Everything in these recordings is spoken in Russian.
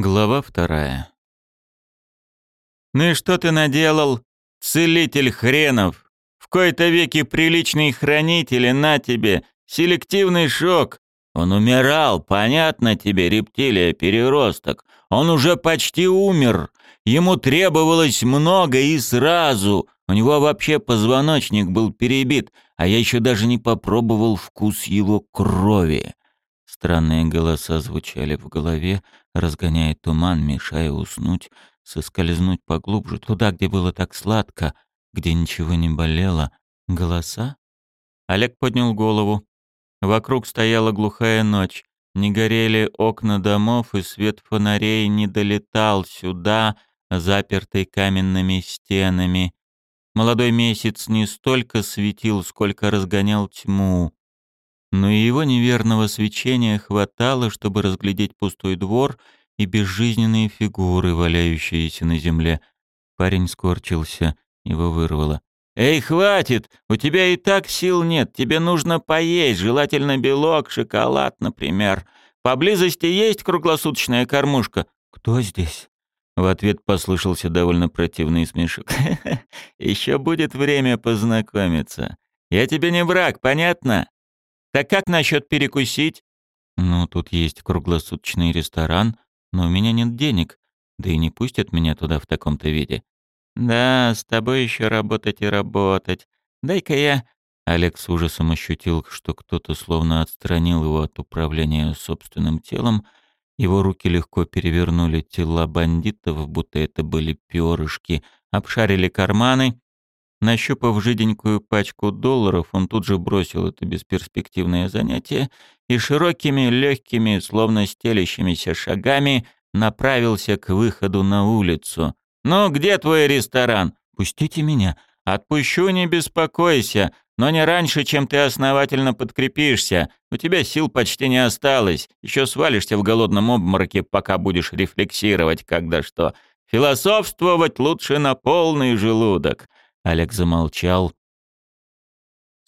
Глава вторая. «Ну и что ты наделал, целитель хренов? В кои-то веки приличный хранитель, и на тебе, селективный шок. Он умирал, понятно тебе, рептилия, переросток. Он уже почти умер. Ему требовалось много и сразу. У него вообще позвоночник был перебит, а я еще даже не попробовал вкус его крови. Странные голоса звучали в голове, разгоняя туман, мешая уснуть, соскользнуть поглубже, туда, где было так сладко, где ничего не болело. Голоса? Олег поднял голову. Вокруг стояла глухая ночь. Не горели окна домов, и свет фонарей не долетал сюда, запертый каменными стенами. Молодой месяц не столько светил, сколько разгонял тьму но и его неверного свечения хватало, чтобы разглядеть пустой двор и безжизненные фигуры, валяющиеся на земле. Парень скорчился, его вырвало. «Эй, хватит! У тебя и так сил нет, тебе нужно поесть, желательно белок, шоколад, например. Поблизости есть круглосуточная кормушка?» «Кто здесь?» В ответ послышался довольно противный смешок. «Еще будет время познакомиться. Я тебе не враг, понятно?» Так как насчет перекусить? Ну, тут есть круглосуточный ресторан, но у меня нет денег, да и не пустят меня туда в таком-то виде. Да, с тобой еще работать и работать. Дай-ка я... Олег с ужасом ощутил, что кто-то словно отстранил его от управления собственным телом. Его руки легко перевернули тела бандитов, будто это были перышки, обшарили карманы Нащупав жиденькую пачку долларов, он тут же бросил это бесперспективное занятие и широкими, легкими, словно стелящимися шагами направился к выходу на улицу. «Ну, где твой ресторан? Пустите меня». «Отпущу, не беспокойся, но не раньше, чем ты основательно подкрепишься. У тебя сил почти не осталось. Еще свалишься в голодном обмороке, пока будешь рефлексировать, когда что. Философствовать лучше на полный желудок. Олег замолчал,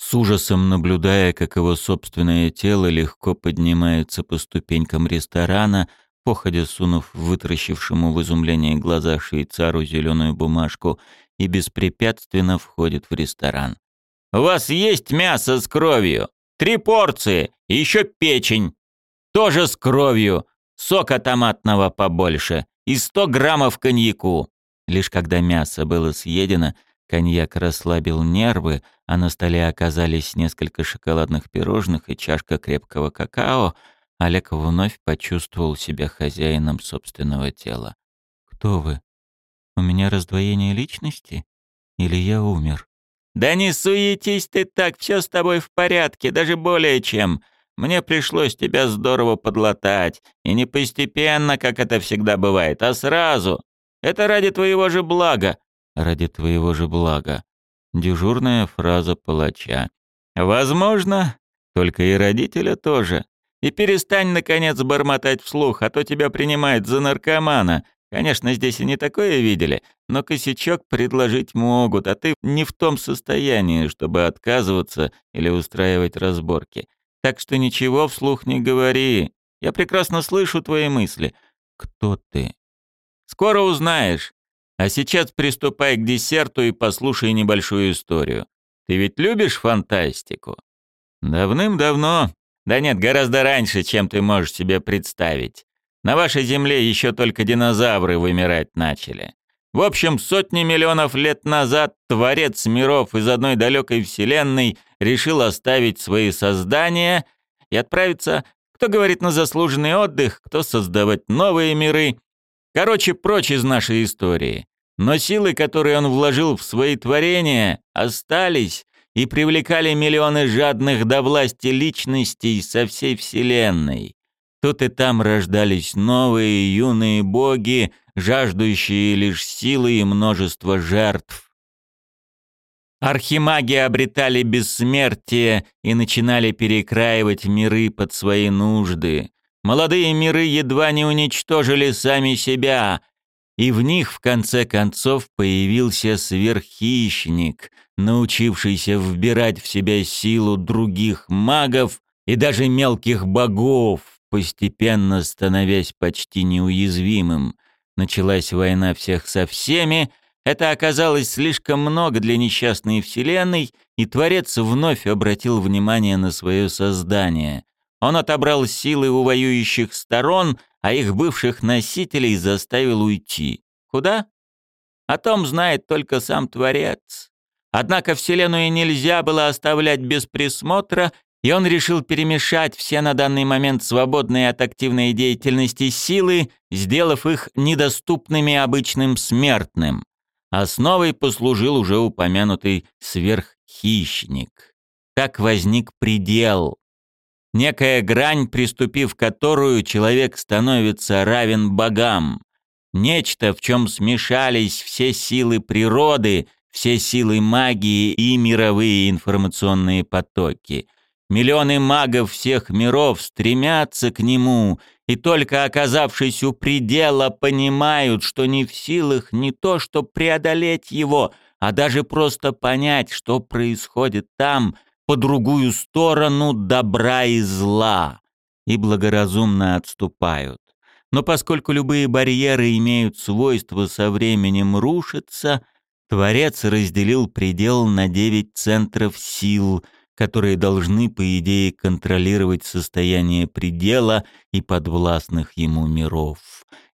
с ужасом наблюдая, как его собственное тело легко поднимается по ступенькам ресторана, походя сунув вытращившему в изумлении глаза швейцару зеленую бумажку и беспрепятственно входит в ресторан. «У вас есть мясо с кровью? Три порции, и еще печень. Тоже с кровью, сока томатного побольше и сто граммов коньяку». Лишь когда мясо было съедено, Коньяк расслабил нервы, а на столе оказались несколько шоколадных пирожных и чашка крепкого какао. Олег вновь почувствовал себя хозяином собственного тела. «Кто вы? У меня раздвоение личности? Или я умер?» «Да не суетись ты так, все с тобой в порядке, даже более чем. Мне пришлось тебя здорово подлатать, и не постепенно, как это всегда бывает, а сразу. Это ради твоего же блага, ради твоего же блага. Дежурная фраза палача. Возможно, только и родителя тоже. И перестань, наконец, бормотать вслух, а то тебя принимают за наркомана. Конечно, здесь и не такое видели, но косячок предложить могут, а ты не в том состоянии, чтобы отказываться или устраивать разборки. Так что ничего вслух не говори. Я прекрасно слышу твои мысли. Кто ты? Скоро узнаешь. А сейчас приступай к десерту и послушай небольшую историю. Ты ведь любишь фантастику? Давным-давно. Да нет, гораздо раньше, чем ты можешь себе представить. На вашей Земле еще только динозавры вымирать начали. В общем, сотни миллионов лет назад Творец миров из одной далекой вселенной решил оставить свои создания и отправиться, кто говорит, на заслуженный отдых, кто создавать новые миры. Короче, прочь из нашей истории. Но силы, которые он вложил в свои творения, остались и привлекали миллионы жадных до власти личностей со всей Вселенной. Тут и там рождались новые юные боги, жаждущие лишь силы и множество жертв. Архимаги обретали бессмертие и начинали перекраивать миры под свои нужды. Молодые миры едва не уничтожили сами себя, и в них в конце концов появился сверххищник, научившийся вбирать в себя силу других магов и даже мелких богов, постепенно становясь почти неуязвимым. Началась война всех со всеми, это оказалось слишком много для несчастной Вселенной, и Творец вновь обратил внимание на свое создание. Он отобрал силы у воюющих сторон, а их бывших носителей заставил уйти. Куда? О том знает только сам Творец. Однако Вселенную нельзя было оставлять без присмотра, и он решил перемешать все на данный момент свободные от активной деятельности силы, сделав их недоступными обычным смертным. Основой послужил уже упомянутый сверххищник. Так возник предел. Некая грань, приступив которую человек становится равен богам. Нечто, в чем смешались все силы природы, все силы магии и мировые информационные потоки. Миллионы магов всех миров стремятся к нему и только оказавшись у предела, понимают, что не в силах не то что преодолеть его, а даже просто понять, что происходит там, по другую сторону добра и зла, и благоразумно отступают. Но поскольку любые барьеры имеют свойство со временем рушиться, Творец разделил предел на девять центров сил — которые должны, по идее, контролировать состояние предела и подвластных ему миров.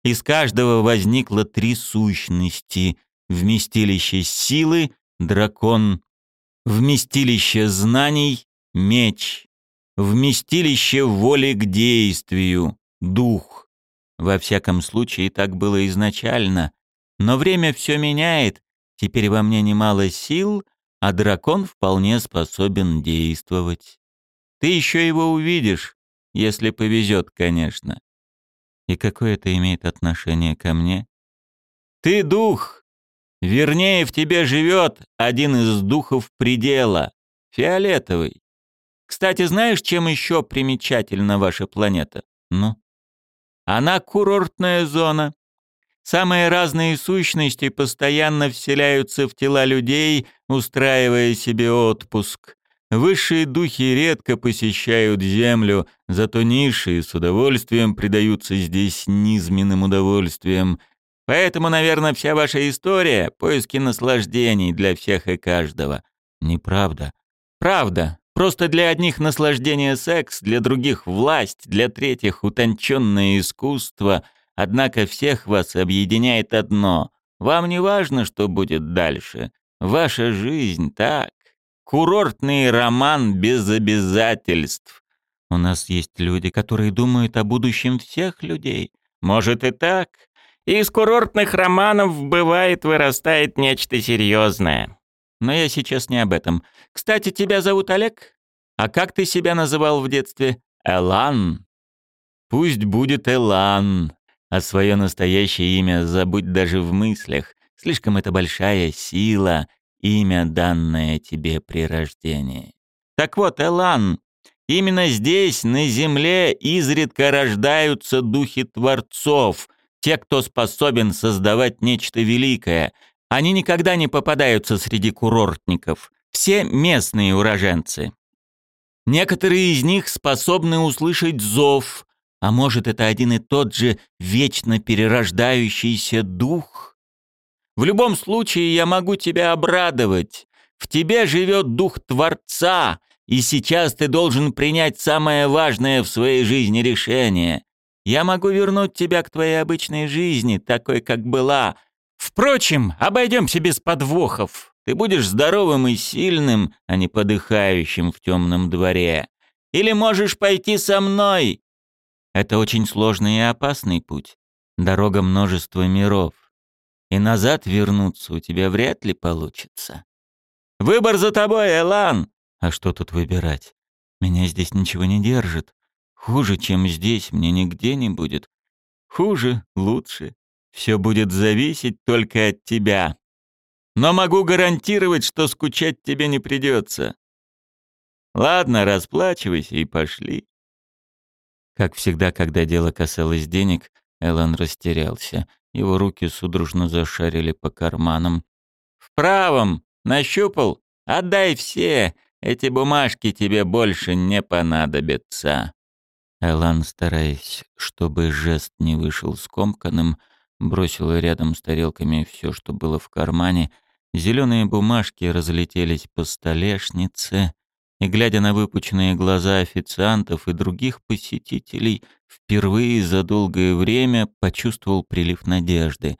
Из каждого возникло три сущности — вместилище силы — дракон, вместилище знаний — меч, вместилище воли к действию — дух. Во всяком случае, так было изначально. Но время все меняет, теперь во мне немало сил — а дракон вполне способен действовать. Ты еще его увидишь, если повезет, конечно. И какое это имеет отношение ко мне? Ты дух. Вернее, в тебе живет один из духов предела, фиолетовый. Кстати, знаешь, чем еще примечательна ваша планета? Ну? Она курортная зона. Самые разные сущности постоянно вселяются в тела людей, устраивая себе отпуск. Высшие духи редко посещают Землю, зато низшие с удовольствием предаются здесь низменным удовольствиям. Поэтому, наверное, вся ваша история — поиски наслаждений для всех и каждого. Неправда. Правда. Просто для одних наслаждение секс, для других власть, для третьих утонченное искусство — Однако всех вас объединяет одно. Вам не важно, что будет дальше. Ваша жизнь так. Курортный роман без обязательств. У нас есть люди, которые думают о будущем всех людей. Может и так. Из курортных романов бывает вырастает нечто серьезное. Но я сейчас не об этом. Кстати, тебя зовут Олег? А как ты себя называл в детстве? Элан. Пусть будет Элан. А свое настоящее имя забудь даже в мыслях. Слишком это большая сила, имя, данное тебе при рождении. Так вот, Элан, именно здесь, на земле, изредка рождаются духи творцов, те, кто способен создавать нечто великое. Они никогда не попадаются среди курортников. Все местные уроженцы. Некоторые из них способны услышать зов, а может, это один и тот же вечно перерождающийся дух? В любом случае, я могу тебя обрадовать. В тебе живет дух Творца, и сейчас ты должен принять самое важное в своей жизни решение. Я могу вернуть тебя к твоей обычной жизни, такой, как была. Впрочем, обойдемся без подвохов. Ты будешь здоровым и сильным, а не подыхающим в темном дворе. Или можешь пойти со мной, это очень сложный и опасный путь. Дорога множества миров. И назад вернуться у тебя вряд ли получится. Выбор за тобой, Элан! А что тут выбирать? Меня здесь ничего не держит. Хуже, чем здесь, мне нигде не будет. Хуже, лучше. Все будет зависеть только от тебя. Но могу гарантировать, что скучать тебе не придется. Ладно, расплачивайся и пошли. Как всегда, когда дело касалось денег, Эллен растерялся. Его руки судорожно зашарили по карманам. «В правом! Нащупал? Отдай все! Эти бумажки тебе больше не понадобятся!» Элан, стараясь, чтобы жест не вышел скомканным, бросила рядом с тарелками все, что было в кармане. Зеленые бумажки разлетелись по столешнице, и, глядя на выпученные глаза официантов и других посетителей, впервые за долгое время почувствовал прилив надежды.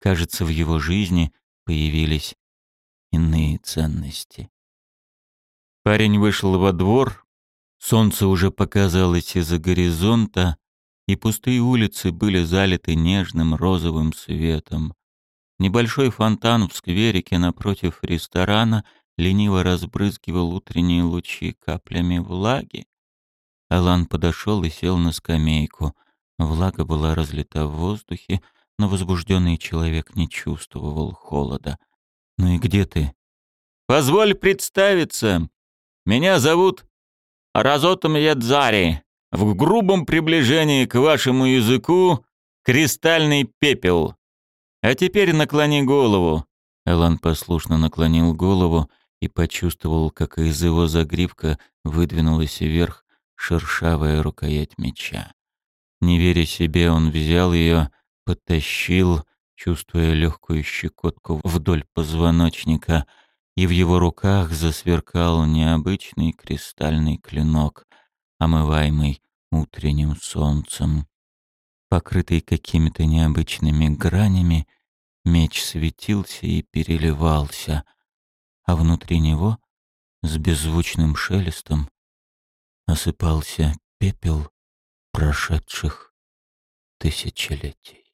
Кажется, в его жизни появились иные ценности. Парень вышел во двор, солнце уже показалось из-за горизонта, и пустые улицы были залиты нежным розовым светом. Небольшой фонтан в скверике напротив ресторана лениво разбрызгивал утренние лучи каплями влаги. Алан подошел и сел на скамейку. Влага была разлита в воздухе, но возбужденный человек не чувствовал холода. «Ну и где ты?» «Позволь представиться. Меня зовут Разотом Ядзари. В грубом приближении к вашему языку кристальный пепел. А теперь наклони голову». Элан послушно наклонил голову и почувствовал, как из его загривка выдвинулась вверх шершавая рукоять меча. Не веря себе, он взял ее, подтащил, чувствуя легкую щекотку вдоль позвоночника, и в его руках засверкал необычный кристальный клинок, омываемый утренним солнцем. Покрытый какими-то необычными гранями, меч светился и переливался — а внутри него с беззвучным шелестом осыпался пепел прошедших тысячелетий.